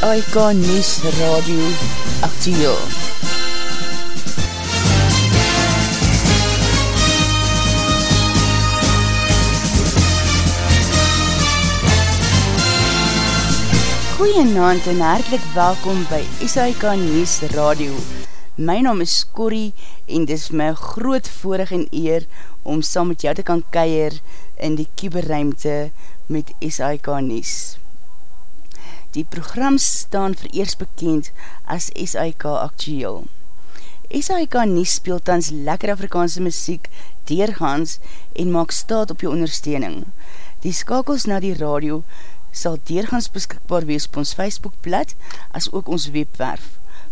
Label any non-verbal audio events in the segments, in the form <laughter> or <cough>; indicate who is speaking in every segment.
Speaker 1: SAIK News Radio Aktieel. Goeienaand en hartelijk welkom by SAIK News Radio. My naam is Corrie en dit is my groot voorig en eer om saam met jou te kan keier in die kieberruimte met SAIK News. Die program staan vereers bekend as SAIK Actueel. SAIK Nies speel tans lekker Afrikaanse muziek deurgaans en maak staat op jou ondersteuning. Die skakels na die radio sal deurgaans beskikbaar wees op ons Facebookblad as ook ons webwerf.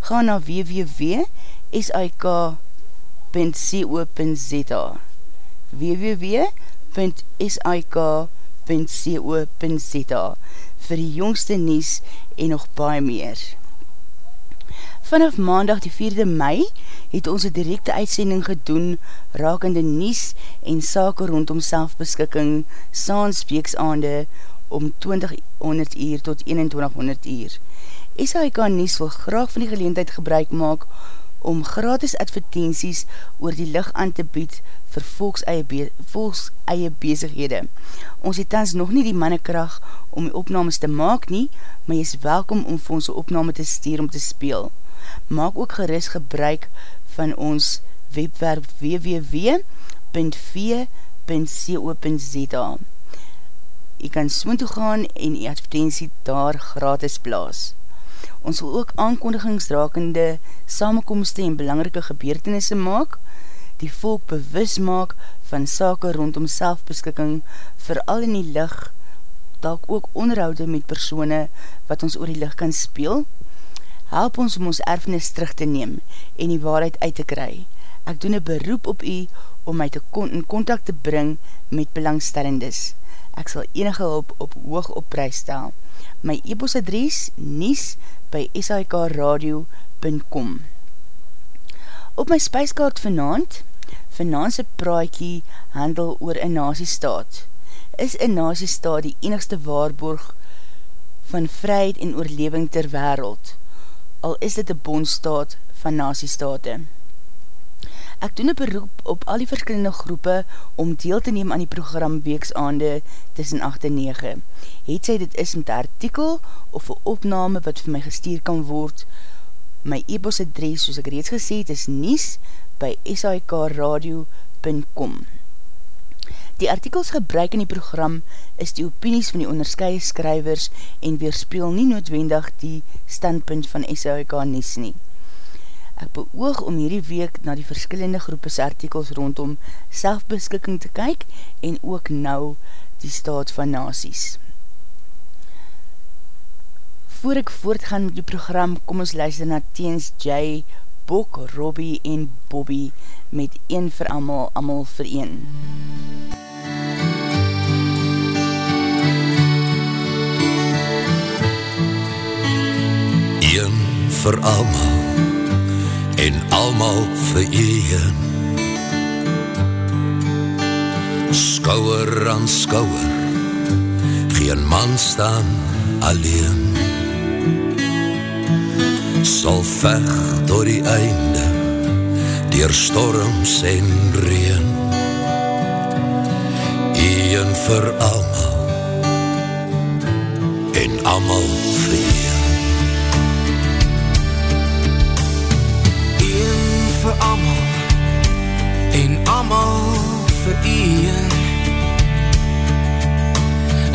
Speaker 1: Ga na www.sik.co.za www.sik.co.za vir die jongste nies en nog baie meer. Vanaf maandag die 4de mei het ons een directe uitsending gedoen rakende nies en sake rondom selfbeskikking saans weeksaande om 2000 uur tot 2100 uur. SHK Nies wil graag van die geleentheid gebruik maak om gratis advertenties oor die licht aan te bied vir volks eie, be volks eie bezighede. Ons het tans nog nie die mannekracht om die opnames te maak nie, maar jy is welkom om vir ons opname te stuur om te speel. Maak ook geris gebruik van ons webwerf www.v.co.za Jy kan soon toe gaan en die advertentie daar gratis plaas. Ons wil ook aankondigingsdrakende samenkomste en belangrike gebeurtenisse maak, die volk bewus maak van sake rondom selfbeskikking, vooral in die licht, dalk ook onderhoude met persone wat ons oor die licht kan speel. Help ons om ons erfenis terug te neem en die waarheid uit te kry. Ek doen een beroep op u om my te kon in contact te bring met belangstellendes. Ek sal enige hulp op hoog op prijs stel. My e-post adres nies by sikradio.com Op my spijskaart vanavond, vanavondse praaikie handel oor een nasiestaat. Is een nasiestaat die enigste waarborg van vryheid en oorleving ter wereld, al is dit een bondstaat van nasiestate. Ek doen een beroep op al die verskillende groepe om deel te neem aan die program Weeksaande tussen 8 en 9. Het sy dit is met een artikel of een opname wat vir my gestuur kan word, my e-bos adres, soos ek reeds gesê het, is nies by sikradio.com. Die artikels gebruik in die program is die opinies van die onderskeie skrywers en weerspeel nie noodwendig die standpunt van SHK Nies nie. Ek beoog om hierdie week na die verskillende groepes artikels rondom selfbeskikking te kyk en ook nou die staat van nasies. Voor ek voortgaan met die program, kom ons luister na Teens J, Bok, Robbie en Bobby met een vir amal, amal vir een.
Speaker 2: Een vir amal en amal vir een Skouwer aan skouwer geen man staan alleen. Sal vecht door die einde dier storms en reen een vir amal en amal vir
Speaker 3: vir amal en amal vir een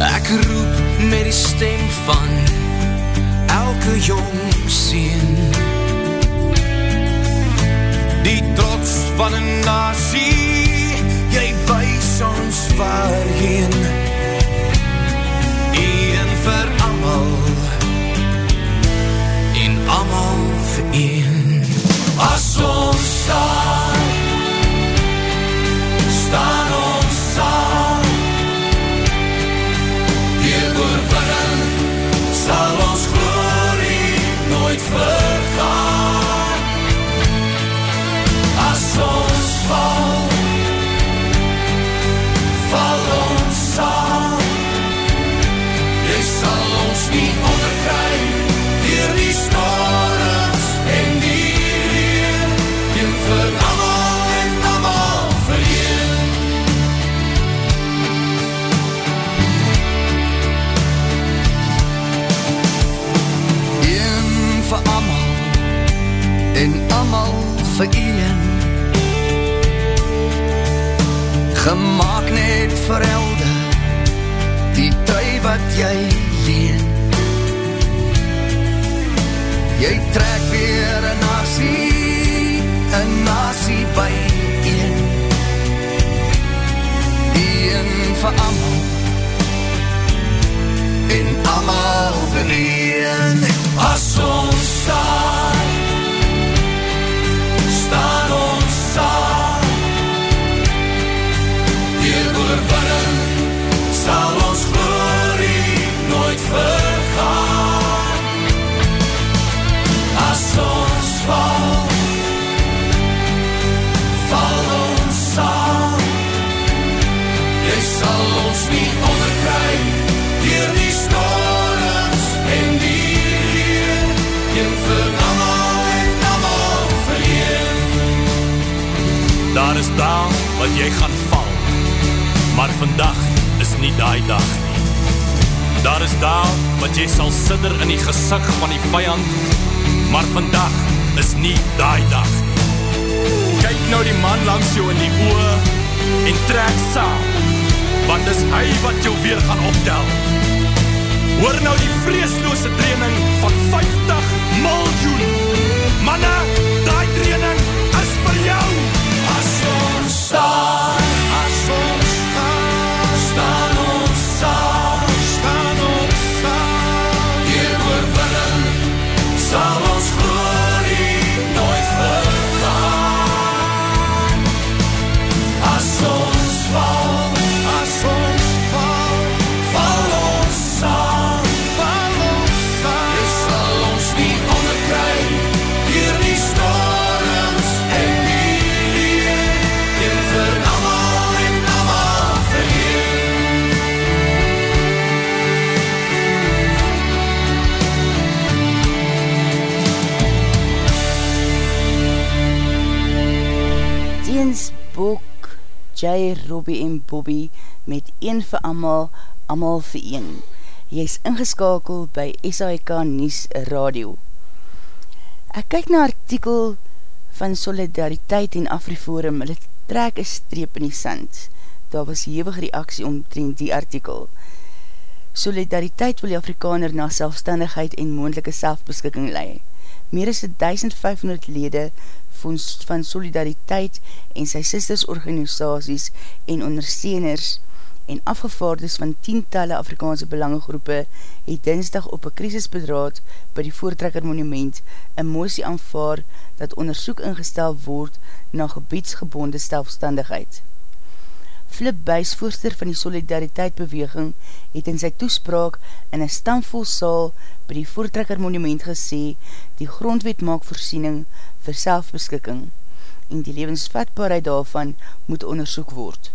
Speaker 3: ek roep met die stem van elke jong sien Die trots van een nasie Gemaak net verhelde Die trui wat jy leen. Jy trek weer een nasie Een nasie by een. Die een vir amal En amal vir een. As ons Staan
Speaker 4: wat jy gaan val. Maar vandag is nie daai dag nie. Daar is daal wat jy sal sidder in die gezicht van die vijand Maar vandag is nie daai dag nie. Kyk nou die man langs jou in die oor En trek saam Want is hy wat jou weer gaan optel. Hoor nou die vreesloose training van 50 miljoen Manne,
Speaker 1: Jay, Robbie en Bobby met een vir amal, amal vir een. Jy is ingeskakel by SAIK Nies Radio. Ek kyk na artikel van Solidariteit en Afriforum, hulle trek een streep in die sand. Daar was hevig reaksie omtrent die artikel. Solidariteit wil die Afrikaner na selfstandigheid en moendelike selfbeskikking leie. Meer as 1500 lede van Solidariteit en sy sistersorganisaties en ondersteuners en afgevaardes van tientalle Afrikaanse belangegroepe het dinsdag op een krisisbedraad by die Voortrekker Monument een moesie aanvaar dat onderzoek ingestel word na gebiedsgebonde stelfstandigheid. Flip Buys, voorster van die Solidariteit Beweging, het in sy toespraak in een stamvol saal by die Voortrekker Monument gesê die grondwet maak voorsiening vir selfbeskikking en die levensvatbaarheid daarvan moet onderzoek word.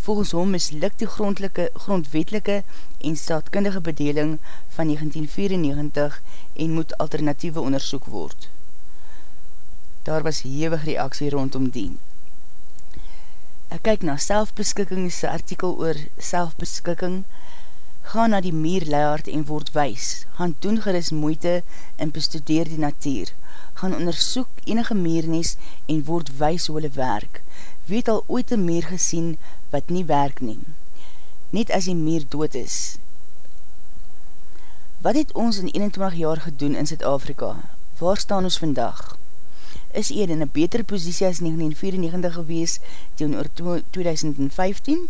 Speaker 1: Volgens hom misluk die grondwetelike en staatkundige bedeling van 1994 en moet alternatieve onderzoek word. Daar was hewig reaksie rondom die. Ek kyk na selfbeskikking, sy artikel oor selfbeskikking, ga na die meer leihard en word wys, gaan doen geris moeite en bestudeer die natuur, gaan onderzoek enige meernis en word wys hoe hulle werk, weet al ooit een meer gesien wat nie werk neem, net as die meer dood is. Wat het ons in 21 jaar gedoen in Zuid-Afrika? Waar staan ons vandag? Is eer in een betere positie as 1994 gewees tegen oor 2015?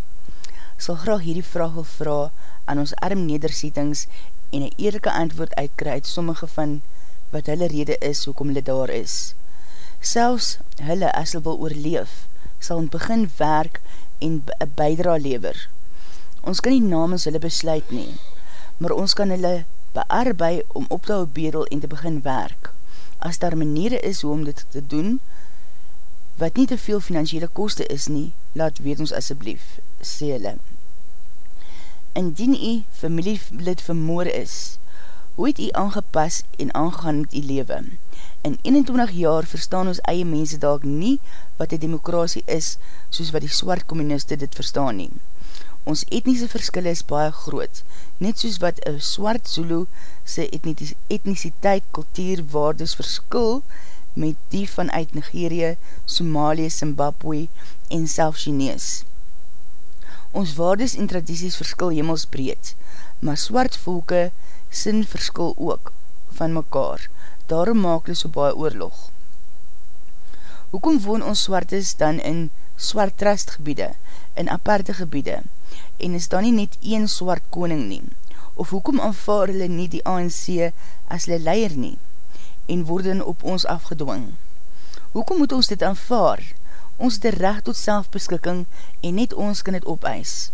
Speaker 1: Sal graag hierdie vraag wil vraag aan ons arm nederzettings en een eerlijke antwoord uitkry uit sommige van wat hulle rede is hoekom hulle daar is. Selfs hulle as hulle wil oorleef, sal ons begin werk en bijdra lever. Ons kan nie namens hulle besluit nie, maar ons kan hulle bearbei om op te hou bedel en te begin werk. As daar maniere is hoe om dit te doen, wat nie te veel financiële koste is nie, laat weet ons asseblief, sê hulle. Indien jy familielid vermoor is, hoe het jy aangepas en aangegaan met jy lewe? In 21 jaar verstaan ons eie mense dalk nie wat die demokrasie is, soos wat die swart communiste dit verstaan nie. Ons etnise verskille is baie groot, net soos wat een swart Zulu sy etnisiteit, kultuur, waardes verskil met die vanuit Nigeria, Somalië, Zimbabwe en self Chinees. Ons waardes en tradities verskil hemelsbreed, maar swart volke sin verskil ook van mekaar. Daarom maak hulle so baie oorlog. Hoekom woon ons swartes dan in swart trustgebiede, in aparte gebiede, en is dan nie net een swart koning nie? Of hoekom aanvaar hulle nie die ANC as hulle leier nie, en worden op ons afgedwing? Hoekom moet ons dit aanvaar? Ons het recht tot selfbeskikking en net ons kan het opeis.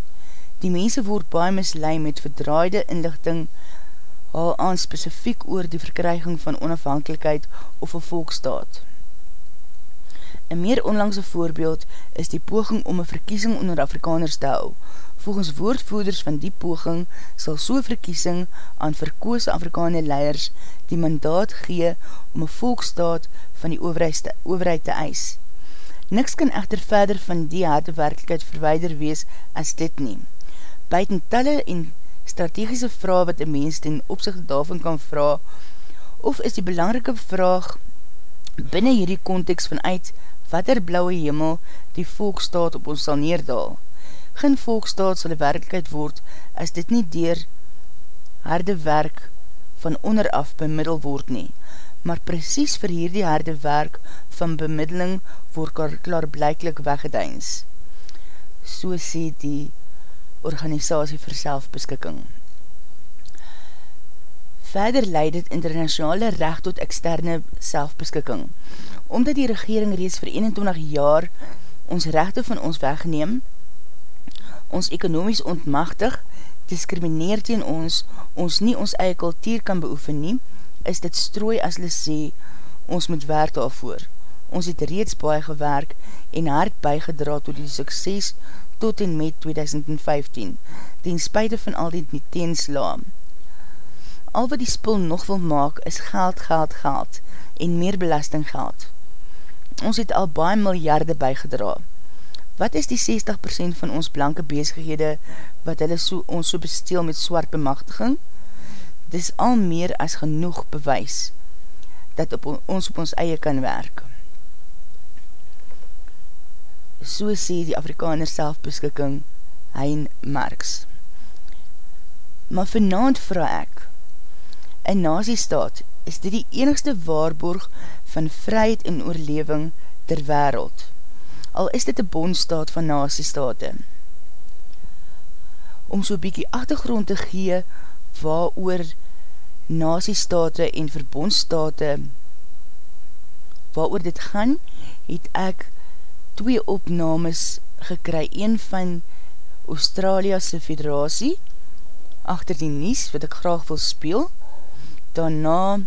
Speaker 1: Die mense word baie mislui met verdraaide inlichting haal aan specifiek oor die verkryging van onafhankelijkheid of een volkstaat. Een meer onlangse voorbeeld is die poging om een verkiesing onder Afrikaners te hou. Volgens woordvoerders van die poging sal so'n verkiesing aan verkoose Afrikaner leiers die mandaat gee om een volkstaat van die overheid te eis. Niks kan echter verder van die harde werkelijkheid verweider wees as dit neem. Buiten talle en strategische vraag wat een mens ten opzichte daarvan kan vraag, of is die belangrike vraag binnen hierdie context vanuit wat er blauwe hemel die volkstaat op ons sal neerdaal. Geen volkstaat sal die werkelijkheid word as dit nie dier harde werk van onderaf bemiddel word nie, maar precies vir hierdie harde werk van bemiddeling word klaarblijklik weggedeins. So sê die organisatie vir selfbeskikking. Verder leid het internationale recht tot externe selfbeskikking. Omdat die regering reeds vir 21 jaar ons rechte van ons wegneem, ons ekonomies ontmachtig, discrimineer teen ons, ons nie ons eie kultuur kan beoefen nie, is dit strooi as hulle sê, ons moet werk daarvoor. Ons het reeds baie gewerk en hard bygedra tot die sukses tot en met 2015, ten spuite van al die teenslaam. Al wat die spul nog wil maak is geld, geld, geld en meer belasting geld. Ons het al baie miljarde bygedra. Wat is die 60% van ons blanke bezighede wat hulle so, ons so besteel met swart bemachtiging? Dis al meer as genoeg bewys dat op ons op ons eie kan werk so sê die Afrikaner selfbeskikking Hein Marx. Maar vanavond vraag ek, in naziestaat is dit die enigste waarborg van vryheid en oorleving ter wereld, al is dit die bondstaat van naziestate. Om so bykie achtergrond te gee waar oor naziestate en verbondstate waar oor dit gaan, het ek twee opnames gekry, een van Australiase federatie, achter die nies, wat ek graag wil speel, daarna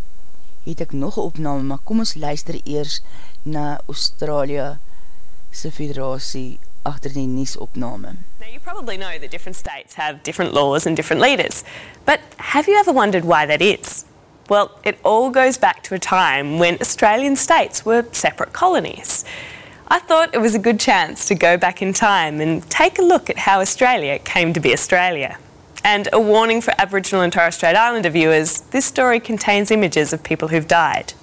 Speaker 1: het ek nog een opname, maar kom ons luister eers na Australiase federatie achter die nies opname.
Speaker 5: Now you probably know that different states have different laws and different leaders, but have you ever wondered why that is? Well, it all goes back to a time when Australian states were separate colonies. I thought it was a good chance to go back in time and take a look at how Australia came to be Australia. And a warning for Aboriginal and Torres Strait Islander viewers this story contains images of people who've died.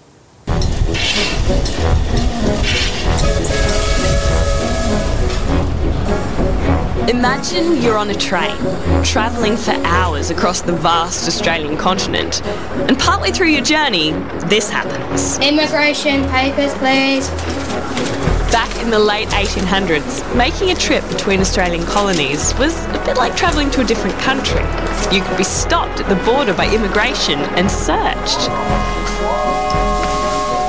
Speaker 5: Imagine you're on a train, travelling for hours across the vast Australian continent, and partway through your journey, this happens.
Speaker 6: Immigration papers, please.
Speaker 5: Back in the late 1800s, making a trip between Australian colonies was a bit like travelling to a different country. You could be stopped at the border by immigration and searched.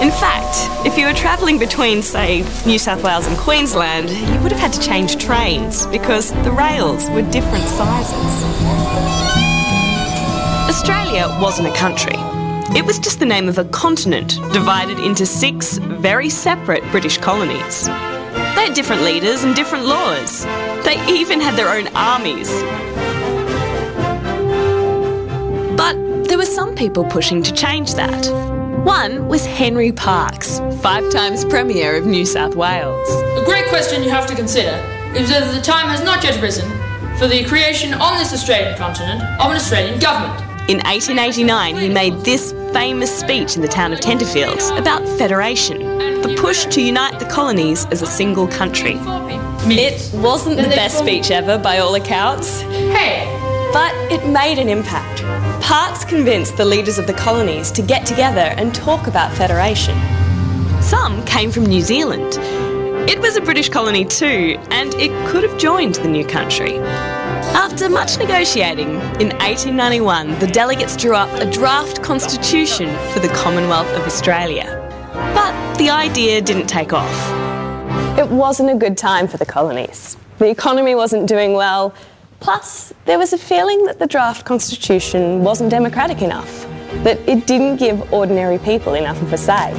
Speaker 5: In fact, if you were travelling between, say, New South Wales and Queensland, you would have had to change trains because the rails were different sizes. Australia wasn't a country. It was just the name of a continent divided into six very separate British colonies. They had different leaders and different laws. They even had their own armies. But there were some people pushing to change that. One was Henry Parkes, five times Premier of New South Wales.
Speaker 7: A great question you have to consider is whether the time has not yet risen for the creation on this Australian continent of an Australian government.
Speaker 5: In 1889, he made this famous speech in the town of Tenterfield about federation, the push to unite the colonies as a single country. It wasn't the best speech ever by all accounts,
Speaker 7: Hey,
Speaker 5: but it made an impact. Parkes convinced the leaders of the colonies to get together and talk about federation. Some came from New Zealand. It was a British colony too, and it could have joined the new country. After much negotiating, in 1891 the delegates drew up a draft constitution for the Commonwealth of Australia. But the idea didn't take off. It wasn't a good time for the colonies. The economy wasn't doing well. Plus, there was a feeling that the draft constitution wasn't democratic enough, that it didn't give ordinary people enough of a say.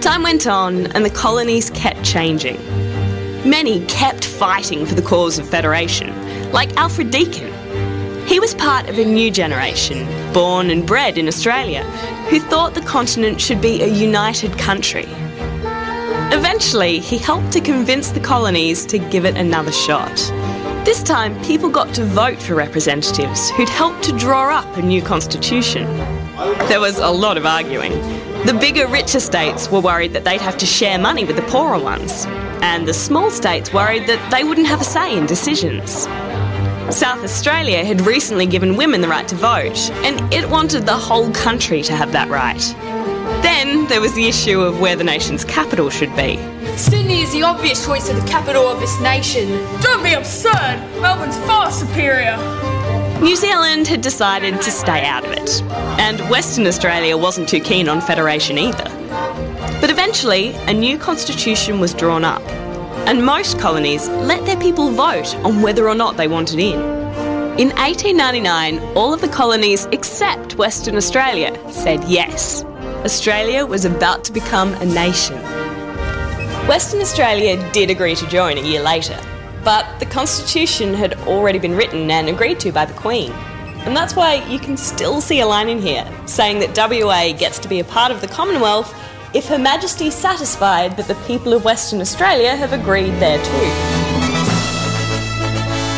Speaker 5: Time went on, and the colonies kept changing. Many kept fighting for the cause of federation, like Alfred Deakin. He was part of a new generation, born and bred in Australia, who thought the continent should be a united country. Eventually, he helped to convince the colonies to give it another shot. This time, people got to vote for representatives who'd help to draw up a new constitution. There was a lot of arguing. The bigger, richer states were worried that they'd have to share money with the poorer ones, and the small states worried that they wouldn't have a say in decisions. South Australia had recently given women the right to vote, and it wanted the whole country to have that right. Then there was the issue of where the nation's capital should be.
Speaker 7: Sydney is the obvious choice for the capital of this nation. Don't be absurd. Melbourne's far superior.
Speaker 5: New Zealand had decided to stay out of it, and Western Australia wasn't too keen on federation either. But eventually, a new constitution was drawn up, and most colonies let their people vote on whether or not they wanted in. In 1899, all of the colonies except Western Australia said yes. Australia was about to become a nation. Western Australia did agree to join a year later, but the Constitution had already been written and agreed to by the Queen. And that's why you can still see a line in here saying that WA gets to be a part of the Commonwealth if Her Majesty's satisfied that the people of Western Australia have agreed thereto.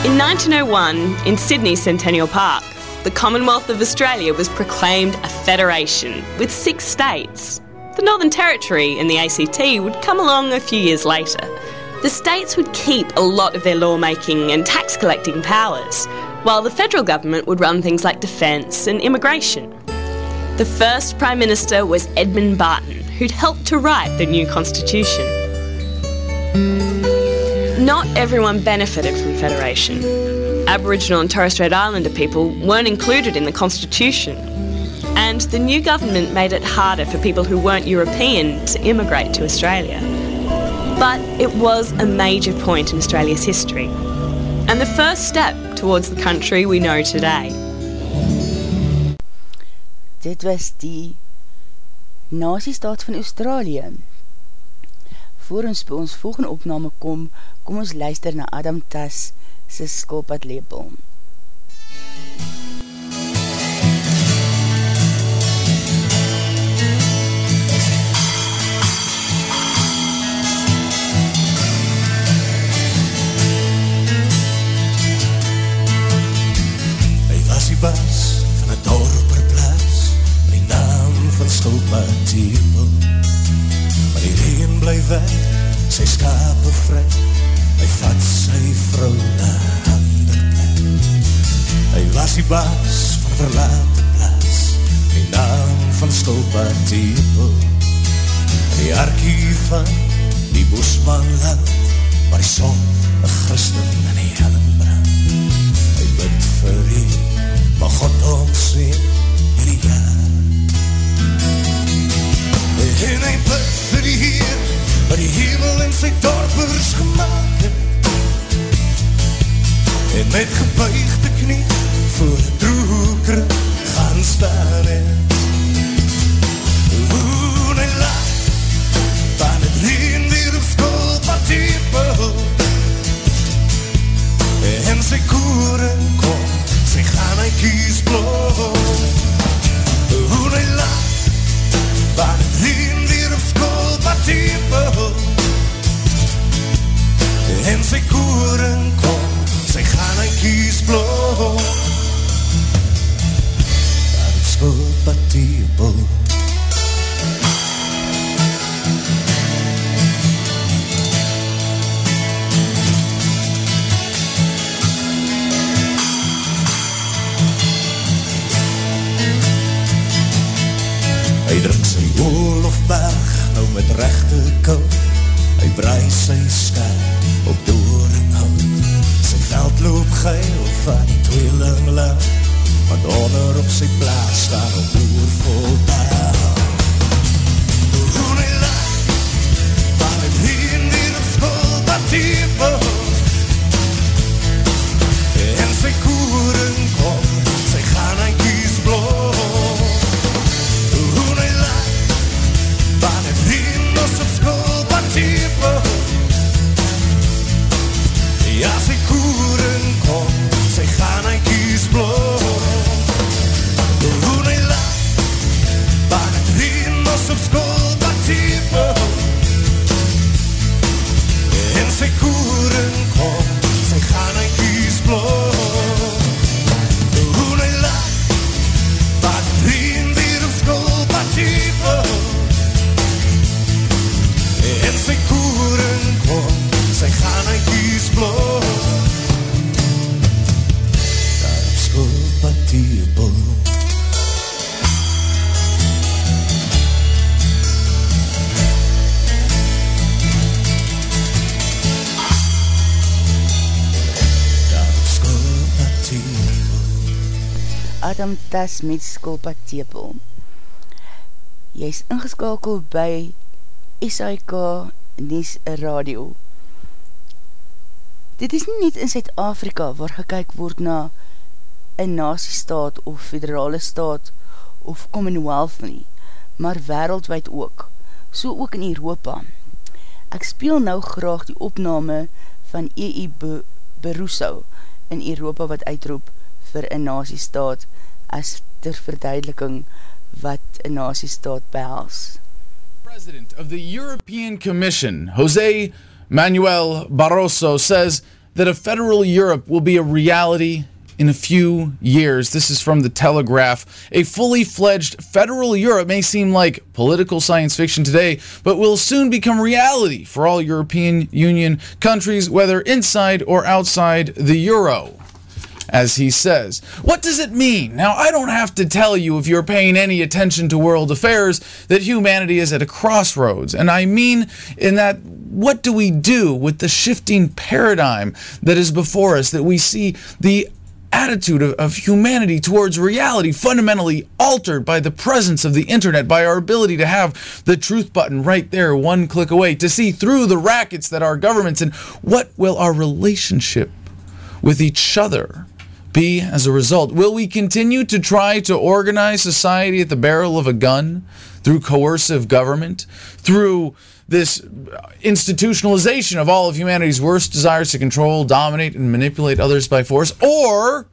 Speaker 5: In 1901, in Sydney Centennial Park, the Commonwealth of Australia was proclaimed a federation with six states. The Northern Territory and the ACT would come along a few years later. The states would keep a lot of their lawmaking and tax collecting powers, while the federal government would run things like defence and immigration. The first Prime Minister was Edmund Barton, who'd helped to write the new constitution. Not everyone benefited from federation. Aboriginal and Torres Strait Islander people weren't included in the constitution. And the new government made it harder for people who weren't European to immigrate to Australia. But it was a major point in Australia's history, and the first step towards the country we know today.
Speaker 1: Dit was die nasiestaat van Australië. Voor ons by ons volgende opname kom, kom ons luister na Adam Tas sy skulpad lepel.
Speaker 8: Hy was die bas Tepel. Maar die reën bly weg, sy skape vry. Hy vat sy vrou na ander plek. Hy was die baas van 'n verlate plaas die naam van Skulpad Tepel. Die arkie van die Bosman land waar die son 'n Christen in met gebuigde knie
Speaker 1: Tas met Skulpa Tepel. Jy is ingeskakel by SIK Nies Radio. Dit is nie net in Suid-Afrika waar gekyk word na een nasiestaat of federale staat of Commonwealth nie, maar wereldwijd ook, so ook in Europa. Ek speel nou graag die opname van E.I. Be Berousou in Europa wat uitroep vir een nasiestaat as ter verduideliking wat een behels.
Speaker 9: President of the European Commission, Jose Manuel Barroso, says that a federal Europe will be a reality in a few years. This is from The Telegraph. A fully fledged federal Europe may seem like political science fiction today, but will soon become reality for all European Union countries, whether inside or outside the euro as he says. What does it mean? Now, I don't have to tell you, if you're paying any attention to world affairs, that humanity is at a crossroads. And I mean, in that, what do we do with the shifting paradigm that is before us, that we see the attitude of, of humanity towards reality fundamentally altered by the presence of the internet, by our ability to have the truth button right there, one click away, to see through the rackets that our governments, and what will our relationship with each other be as a result? Will we continue to try to organize society at the barrel of a gun through coercive government, through this institutionalization of all of humanity's worst desires to control, dominate, and manipulate others by force? Or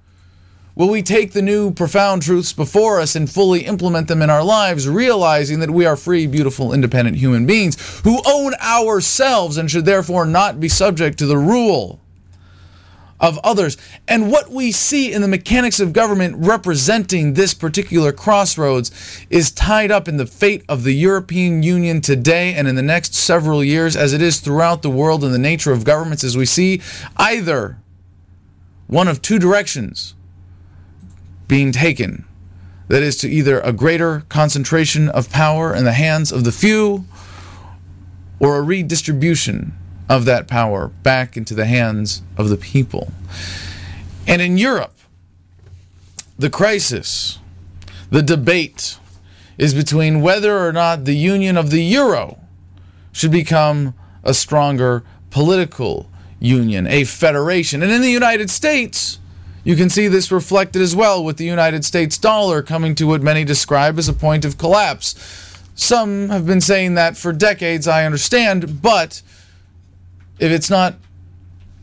Speaker 9: will we take the new profound truths before us and fully implement them in our lives, realizing that we are free, beautiful, independent human beings who own ourselves and should therefore not be subject to the rule? Of others. And what we see in the mechanics of government representing this particular crossroads is tied up in the fate of the European Union today and in the next several years, as it is throughout the world in the nature of governments, as we see either one of two directions being taken. That is to either a greater concentration of power in the hands of the few or a redistribution of that power back into the hands of the people. And in Europe, the crisis, the debate is between whether or not the union of the euro should become a stronger political union, a federation. And in the United States, you can see this reflected as well with the United States dollar coming to what many describe as a point of collapse. Some have been saying that for decades, I understand, but if it's not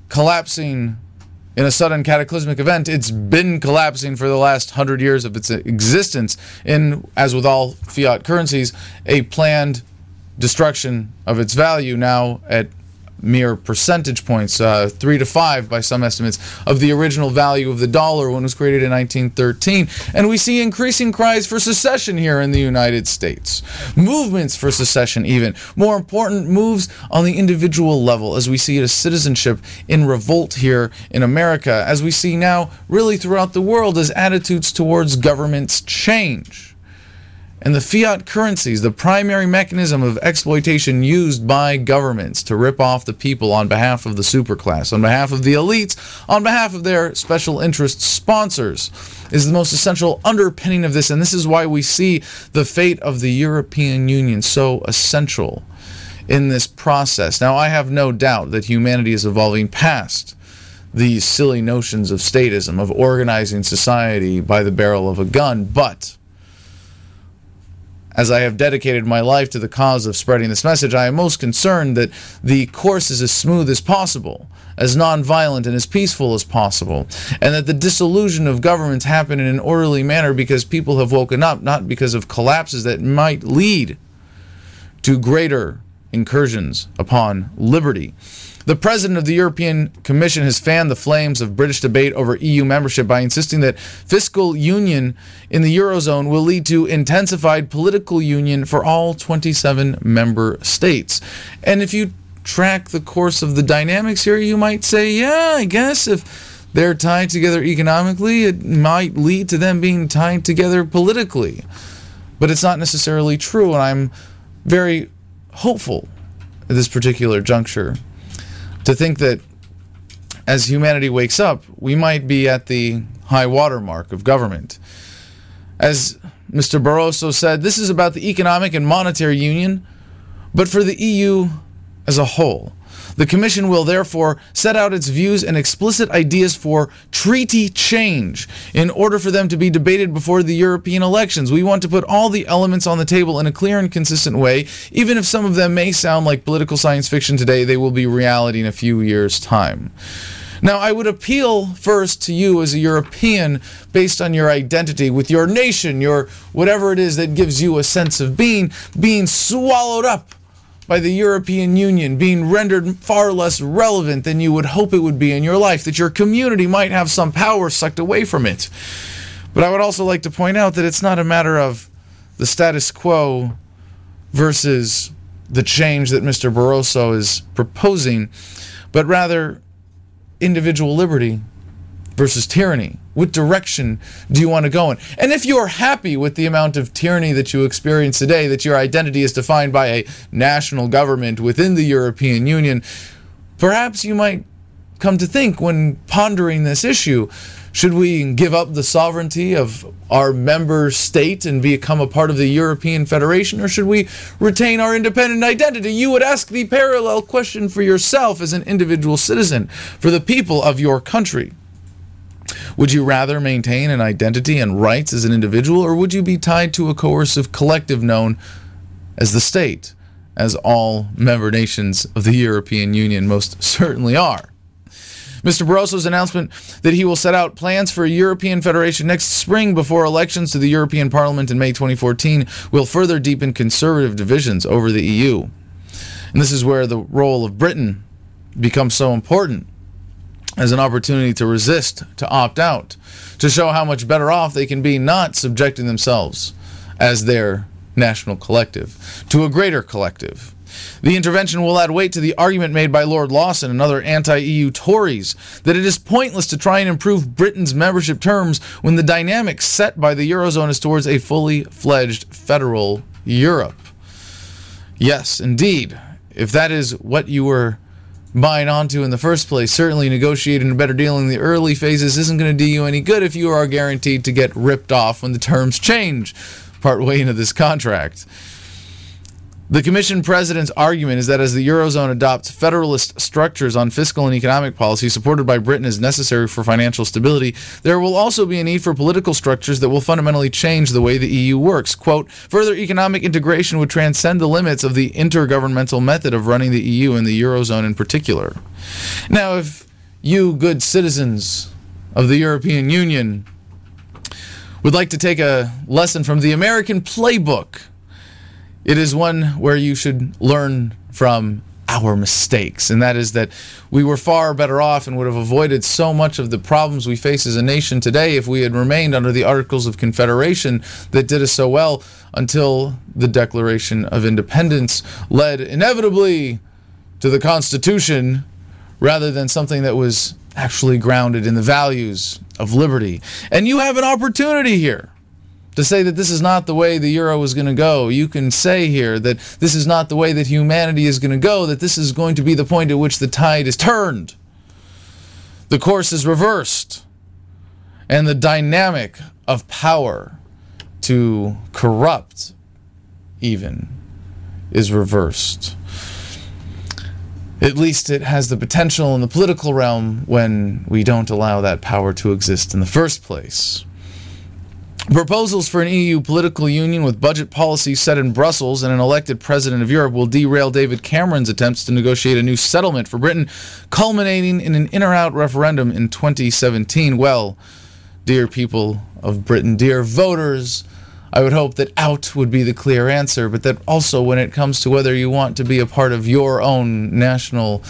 Speaker 9: collapsing in a sudden cataclysmic event, it's been collapsing for the last hundred years of its existence in, as with all fiat currencies, a planned destruction of its value now at mere percentage points, uh, three to five by some estimates, of the original value of the dollar when it was created in 1913. And we see increasing cries for secession here in the United States. Movements for secession, even. More important, moves on the individual level as we see it as citizenship in revolt here in America, as we see now really throughout the world as attitudes towards governments change. And the fiat currencies, the primary mechanism of exploitation used by governments to rip off the people on behalf of the superclass, on behalf of the elites, on behalf of their special interest sponsors, is the most essential underpinning of this. And this is why we see the fate of the European Union so essential in this process. Now, I have no doubt that humanity is evolving past these silly notions of statism, of organizing society by the barrel of a gun, but as I have dedicated my life to the cause of spreading this message, I am most concerned that the course is as smooth as possible, as nonviolent and as peaceful as possible, and that the dissolution of governments happen in an orderly manner because people have woken up, not because of collapses that might lead to greater incursions upon liberty. The president of the European Commission has fanned the flames of British debate over EU membership by insisting that fiscal union in the Eurozone will lead to intensified political union for all 27 member states. And if you track the course of the dynamics here, you might say, yeah, I guess if they're tied together economically, it might lead to them being tied together politically. But it's not necessarily true, and I'm very hopeful at this particular juncture to think that as humanity wakes up, we might be at the high water mark of government. As Mr. Barroso said, this is about the economic and monetary union, but for the EU as a whole. The Commission will therefore set out its views and explicit ideas for treaty change in order for them to be debated before the European elections. We want to put all the elements on the table in a clear and consistent way. Even if some of them may sound like political science fiction today, they will be reality in a few years' time. Now, I would appeal first to you as a European based on your identity with your nation, your whatever it is that gives you a sense of being, being swallowed up by the European Union being rendered far less relevant than you would hope it would be in your life, that your community might have some power sucked away from it. But I would also like to point out that it's not a matter of the status quo versus the change that Mr. Barroso is proposing, but rather individual liberty versus tyranny. What direction do you want to go in? And if you are happy with the amount of tyranny that you experience today, that your identity is defined by a national government within the European Union, perhaps you might come to think when pondering this issue should we give up the sovereignty of our member state and become a part of the European Federation, or should we retain our independent identity? You would ask the parallel question for yourself as an individual citizen, for the people of your country. Would you rather maintain an identity and rights as an individual, or would you be tied to a coercive collective known as the state, as all member nations of the European Union most <laughs> certainly are? Mr. Barroso's announcement that he will set out plans for a European Federation next spring before elections to the European Parliament in May 2014 will further deepen conservative divisions over the EU. And this is where the role of Britain becomes so important as an opportunity to resist, to opt out, to show how much better off they can be not subjecting themselves as their national collective to a greater collective. The intervention will add weight to the argument made by Lord Lawson and other anti EU Tories that it is pointless to try and improve Britain's membership terms when the dynamic set by the Eurozone is towards a fully fledged federal Europe. Yes, indeed. If that is what you were buying onto in the first place, certainly negotiating a better deal in the early phases isn't going to do you any good if you are guaranteed to get ripped off when the terms change partway into this contract. The Commission President's argument is that as the Eurozone adopts federalist structures on fiscal and economic policy supported by Britain as necessary for financial stability, there will also be a need for political structures that will fundamentally change the way the EU works. Quote, further economic integration would transcend the limits of the intergovernmental method of running the EU and the Eurozone in particular. Now, if you, good citizens of the European Union, would like to take a lesson from the American playbook, it is one where you should learn from our mistakes, and that is that we were far better off and would have avoided so much of the problems we face as a nation today if we had remained under the Articles of Confederation that did us so well until the Declaration of Independence led inevitably to the Constitution rather than something that was actually grounded in the values of liberty. And you have an opportunity here to say that this is not the way the euro is going to go. You can say here that this is not the way that humanity is going to go, that this is going to be the point at which the tide is turned. The course is reversed. And the dynamic of power to corrupt, even, is reversed. At least it has the potential in the political realm when we don't allow that power to exist in the first place. Proposals for an EU political union with budget policies set in Brussels and an elected president of Europe will derail David Cameron's attempts to negotiate a new settlement for Britain, culminating in an in or out referendum in 2017. Well, dear people of Britain, dear voters, I would hope that out would be the clear answer, but that also when it comes to whether you want to be a part of your own national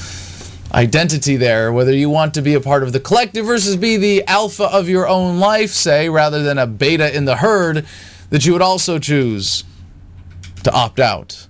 Speaker 9: identity there, whether you want to be a part of the collective versus be the alpha of your own life, say, rather than a beta in the herd, that you would also choose to opt out.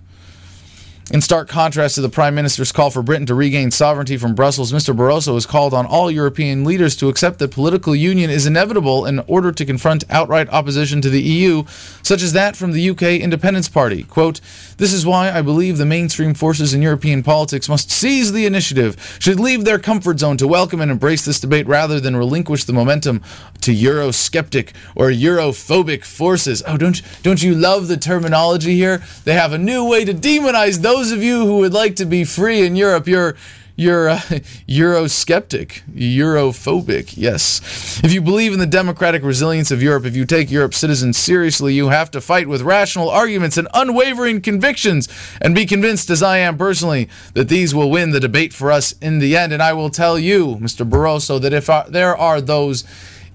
Speaker 9: In stark contrast to the Prime Minister's call for Britain to regain sovereignty from Brussels, Mr. Barroso has called on all European leaders to accept that political union is inevitable in order to confront outright opposition to the EU, such as that from the UK Independence Party. Quote, This is why I believe the mainstream forces in European politics must seize the initiative, should leave their comfort zone to welcome and embrace this debate rather than relinquish the momentum to Eurosceptic or Europhobic forces. Oh, don't, don't you love the terminology here? They have a new way to demonize those those of you who would like to be free in Europe, you're you're uh, <laughs> Eurosceptic, Europhobic, yes. If you believe in the democratic resilience of Europe, if you take Europe's citizens seriously, you have to fight with rational arguments and unwavering convictions and be convinced, as I am personally, that these will win the debate for us in the end. And I will tell you, Mr. Barroso, that if uh, there are those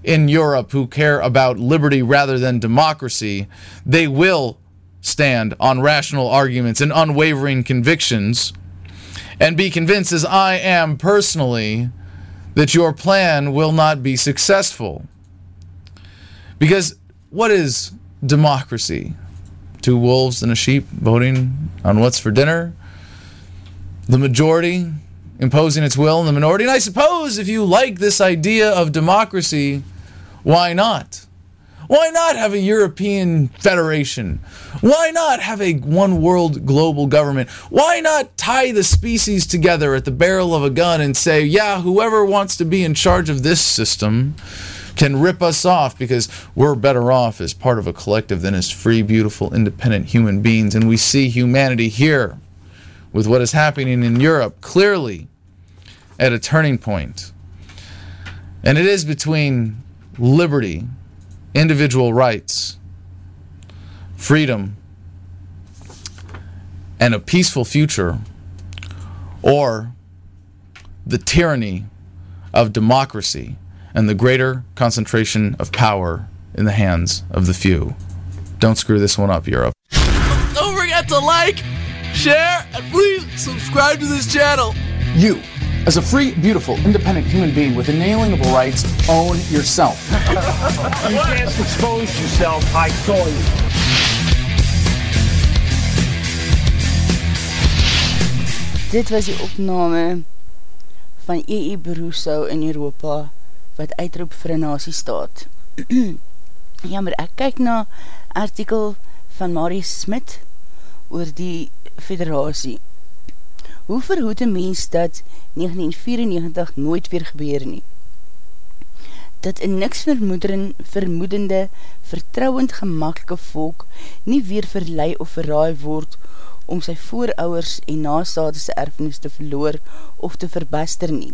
Speaker 9: in Europe who care about liberty rather than democracy, they will stand on rational arguments and unwavering convictions and be convinced, as I am personally, that your plan will not be successful. Because what is democracy? Two wolves and a sheep voting on what's for dinner? The majority imposing its will on the minority? And I suppose if you like this idea of democracy, why not? Why not have a European federation? Why not have a one world global government? Why not tie the species together at the barrel of a gun and say, yeah, whoever wants to be in charge of this system can rip us off because we're better off as part of a collective than as free, beautiful, independent human beings. And we see humanity here with what is happening in Europe clearly at a turning point. And it is between liberty individual rights, freedom, and a peaceful future, or the tyranny of democracy and the greater concentration of power in the hands of the few. Don't screw this one up, Europe.
Speaker 10: Don't forget to like, share, and please subscribe to this channel.
Speaker 11: You, as a free, beautiful, independent human being with inalienable rights, own yourself. <laughs>
Speaker 12: you can't expose yourself. I saw you.
Speaker 1: Dit was die opname van E.E. Baruso in Europa wat uitroep vir een nasie staat. <clears throat> Jammer, ek kyk na artikel van Marius Smit oor die federatie. Hoe verhoed een mens dat 1994 nooit weer gebeur nie? Dat een niks vermoedende, vertrouwend gemakkelijke volk nie weer verlei of verraai word om sy voorouwers en nastadese erfenis te verloor of te verbaster nie.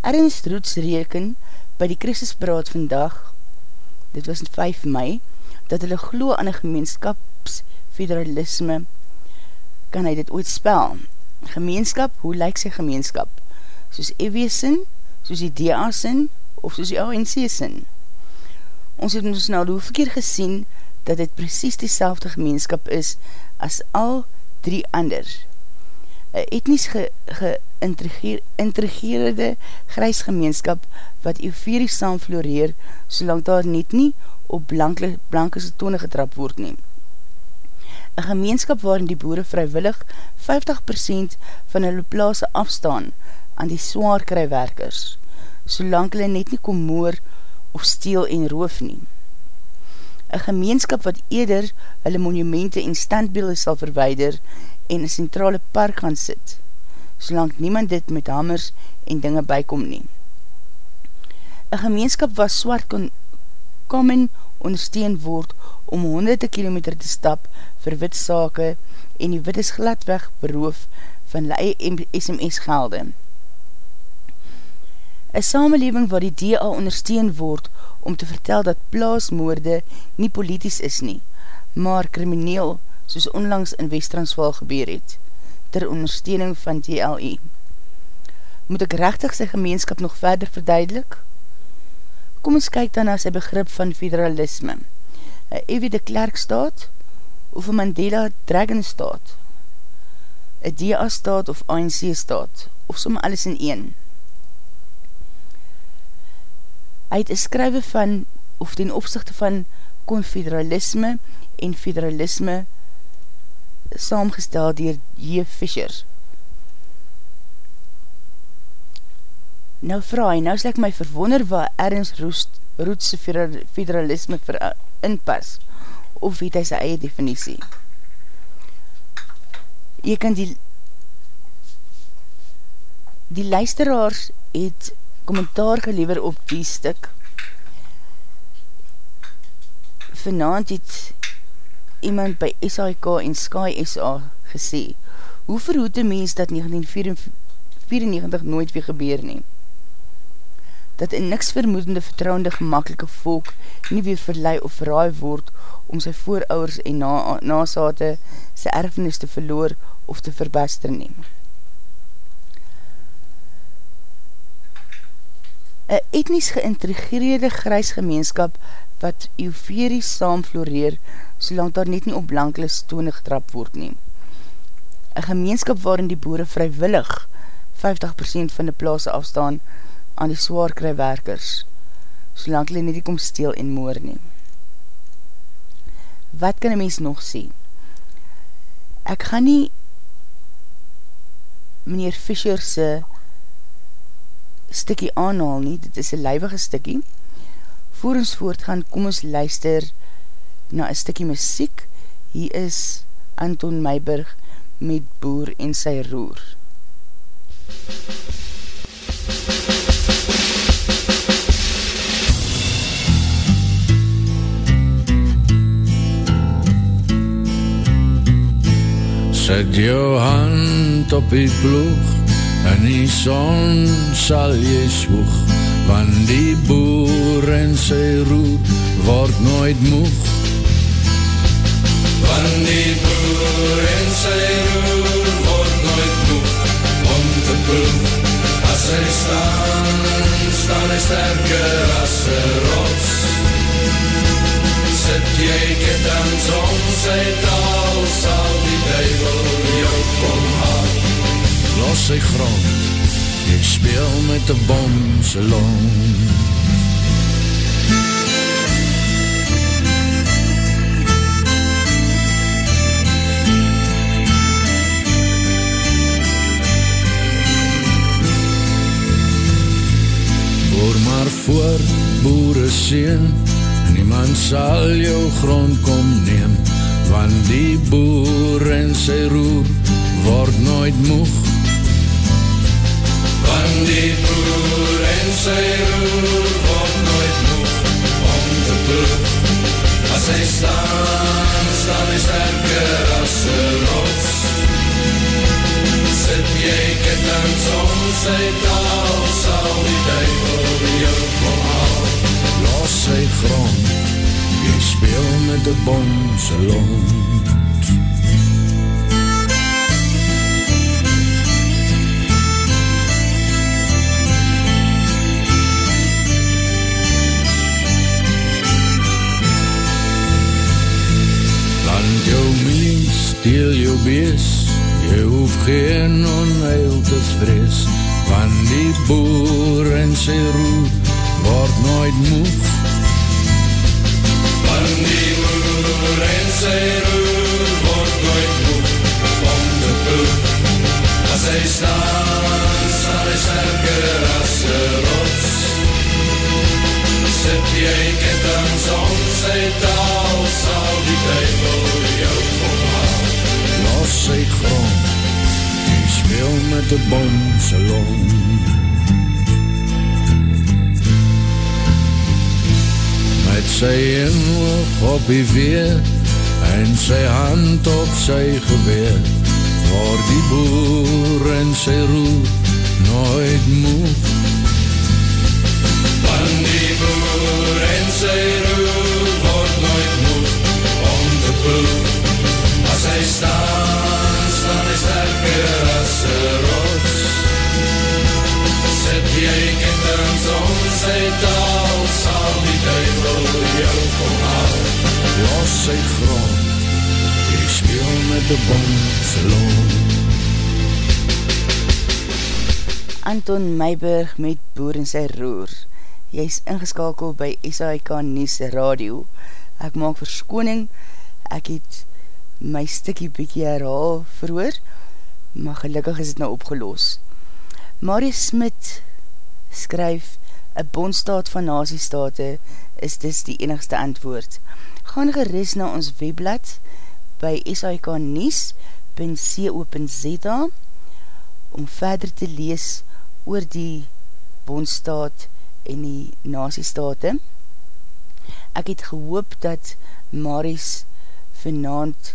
Speaker 1: Ernst Roets reken by die krisisberaad vandag, dit was 5 mei, dat hulle glo aan een gemeenskapsfederalisme kan hy dit ooit spel. Gemeenskap, hoe lyk sy gemeenskap? Soos EW sin, soos die DA sin, of soos die ANC sin? Ons het ons nou hoeveel keer gesien dat dit precies die selfde gemeenskap is as al drie ander. Een etnies geïntrigeerde ge grijsgemeenskap wat euferisch saam floreer, solang daar net nie op blanke, blanke tone getrap word neem. Een gemeenskap waarin die boere vrywillig 50% van hulle plaas afstaan aan die zwaar krijwerkers, solang hulle net nie kom moor of steel en roof neem Een gemeenskap wat eerder hulle monumente en standbeelde sal verweider en een centrale park gaan sit, solang niemand dit met hamers en dinge bykom nie. Een gemeenskap wat swart kon komen ondersteun word om honderde kilometer te stap vir wit sake en die wit is gladweg beroof van lei SMS gelde. Een samenleving waar die DA ondersteun word om te vertel dat plaasmoorde nie polities is nie, maar krimineel soos onlangs in Westransval gebeur het, ter ondersteuning van DLE. Moet ek rechtig sy gemeenskap nog verder verduidelik? Kom ons kyk dan na sy begrip van federalisme. Een Evie de Klerk staat of een Mandela Dragon staat? Een DA staat of ANC staat? Of som alles in een? Hy het een skrywe van, of ten opzichte van confederalisme en federalisme saamgestel dier J. Fischer. Nou vraag nou sal ek my verwonder waar Roest, Roetse federalisme vir inpas, of weet hy sy eie definitie. Jy kan die die luisteraars het kommentaar geliever op die stuk. Vanavond het iemand by SIK en Sky SA gesê, hoe verhoed die mens dat 1994 nooit weer gebeur nie? Dat in niks vermoedende vertrouwende gemakkelike volk nie weer verlei of verraai word om sy voorouders en na, nasate sy erfenis te verloor of te verbester neem. Een etnies geïntegreerde grijsgemeenskap wat eufories saam floreer, solang daar net nie op blanklis toone getrap word neem. Een gemeenskap waarin die boere vrywillig 50% van die plaas afstaan aan die zwaarkrywerkers, solang hulle net die kom steel en moor neem. Wat kan een mens nog sê? Ek gaan nie meneer Fischer se stikkie aanhaal nie, dit is een lijvige stikkie. Voor ons voortgaan, kom ons luister na een stikkie muziek. Hier is Anton Meiberg met Boer en sy roer.
Speaker 13: Zet jou hand op die ploeg In die son sal jy swoeg Want die boer en sy roer Word nooit moeg.
Speaker 3: Want die boer en sy roer Word nooit moeg. Om te ploeg As hy staan Staan hy sterker as een rots. Sit jy ketens om sy taal Sal duivel jou kom haal
Speaker 13: los sy grond Jy speel met die bom se long voor boere sien Niemand sal jou grond kom neem Want die boer en sy roer Word nooit moeg
Speaker 3: Van die boer en sy roer word nooit moeg om te ploeg. As hy staan, staan hy sterker as een rots. Sit jy ketens om sy taal, sal die duivel jou kom haal.
Speaker 13: Los sy grond, speel met die bomse lont. jou milie, steel jou bees, jy hoef geen onheil te vrees, van die boer en sy roer, word nooit moeg
Speaker 3: die oer en sy roer word nooit moe om te proef. As hy staan, staan hy sterker as een rots. Sit jy kettings om sy taal,
Speaker 13: sal die duivel jou omhaal. Los sy grond, en speel met die bom sy long. Een oog op die weer en sy hand op sy geweer, waar die boer en sy roer nooit moe.
Speaker 3: Van die boer en sy roer word nooit moe om te ploeg. As hy staan, staan hy sterker as een rots. Jou kom haal.
Speaker 13: Los sy grond, jy speel met de bonsalon.
Speaker 1: Anton Meiberg met Boer en sy roer. Jy is ingeskakel by SAIK Nies Radio. Ek maak verskoning, ek het my stikkie bykie herhaal verhoor, maar gelukkig is het nou opgeloos. Marius Smit skryf, een bondstaat van naziestate is dis die enigste antwoord. Gaan geris na ons webblad by sik.nies.co.za om verder te lees oor die bondstaat en die naziestate. Ek het gehoop dat Maris vanavond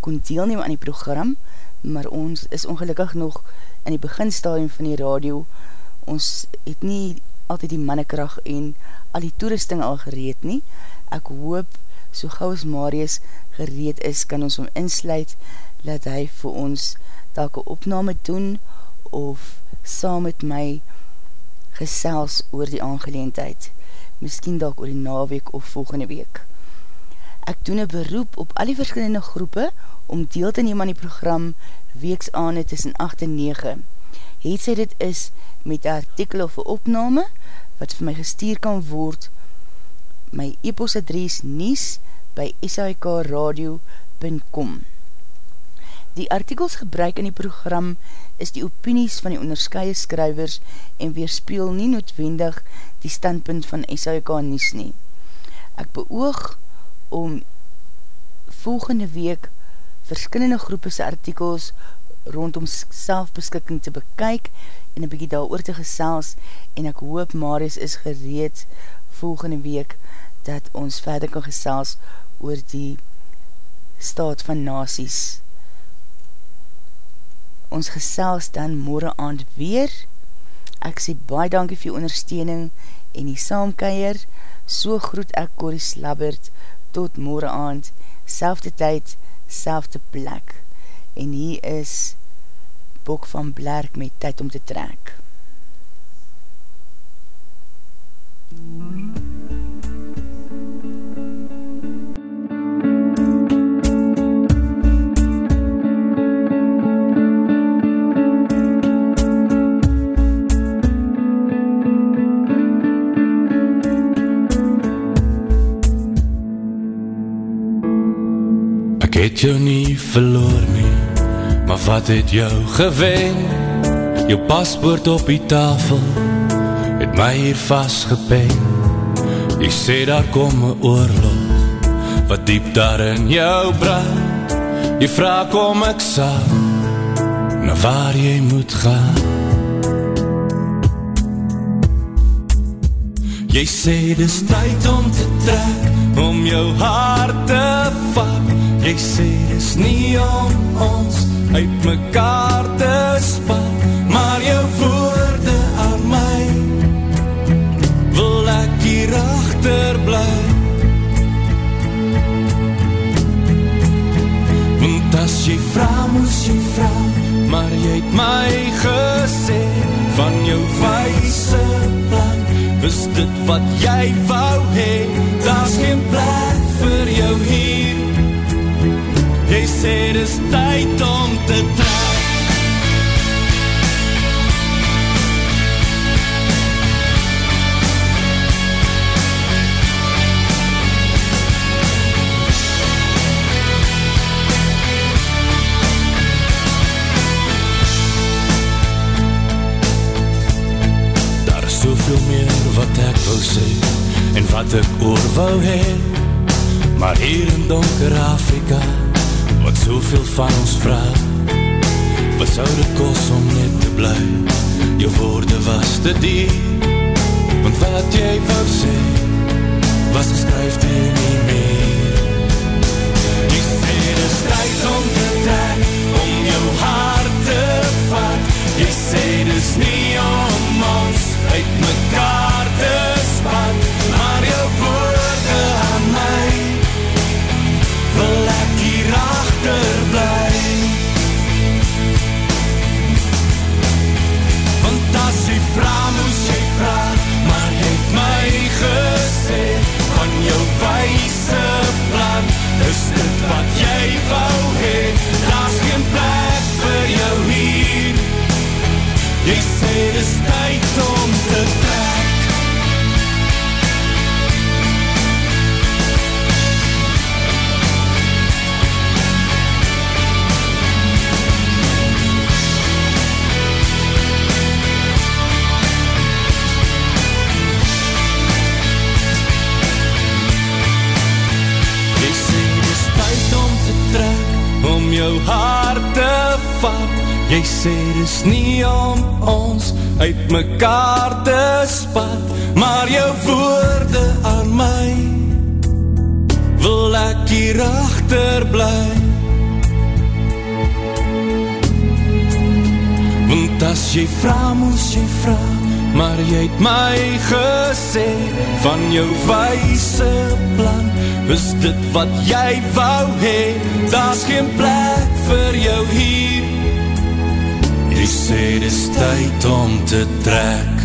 Speaker 1: kon deelneem aan die program, maar ons is ongelukkig nog in die beginstadium van die radio. Ons het nie altyd die mannekracht en al die toerusting al gereed nie. Ek hoop, so gauw as Marius gereed is, kan ons om insluit, dat hy vir ons telke opname doen, of saam met my gesels oor die aangeleendheid, miskien dalk oor die naweek of volgende week. Ek doen een beroep op al die verskillende groepe om deel te neem aan die program weeks aan het tussen 8 en 9. Het sy dit is met een artikel of een opname wat vir my gestuur kan word my e-post adres nies by sikradio.com Die artikels gebruik in die program is die opinies van die onderskeie skrywers en weerspeel nie noodwendig die standpunt van SHK Nies nie. Ek beoog om volgende week verskillende groepese artikels rondom selfbeskikking te bekyk en een bykie daar oor te gesels en ek hoop Marius is gereed volgende week dat ons verder kan gesels oor die staat van nasies ons gesels dan morgen aand weer. Ek sê baie dankie vir ondersteuning en die saamkeier. So groet ek Corrie Slabbert tot morgen aand, selfde tyd, selfde plek. En hier is Bok van Blerk met tyd om te trek. MUZIEK
Speaker 8: het jou nie verloor nie Maar wat het jou gewen? Jou paspoort op die tafel Het my hier vastgepen. Jy sê daar kom een oorlog Wat diep daar in jou brand. Jy vraag kom ek sal Na waar jy moet gaan. Jy sê dis tyd om te trek Om jou hart te vat Jy sê dis nie om ons uit mekaar te span Maar jou woorde aan my. Wil ek hier achter bly? Want as jy vraag moes jy vraag Maar jy het my gesê Van jou wijse plan Is dit wat jy wou hee Daar is geen plek vir jou hier. Jy sê dis tyd om te trek soveel meer wat ek wil sê En wat ek oor wou hee Maar hier in donker Afrika wat soveel van ons vraag Zou het kosten om net te blijven? Je woorden was te diep. Want wat jij van zeggen, was geschreven hier niet meer. Je zei de strijd om de tijd, om jouw hart te vat. Je zei dus niet om ons uit mijn Is dit wat jy wou sê dis nie om ons uit mekaar te spat Maar jou woorde aan my. Wil ek hier achter bly? Want as jy vraag moes jy vraag Maar jy het my gesê Van jou wijse plan Is dit wat jy wou hee Daar is geen plek vir jou hier sê dis tyd om te trek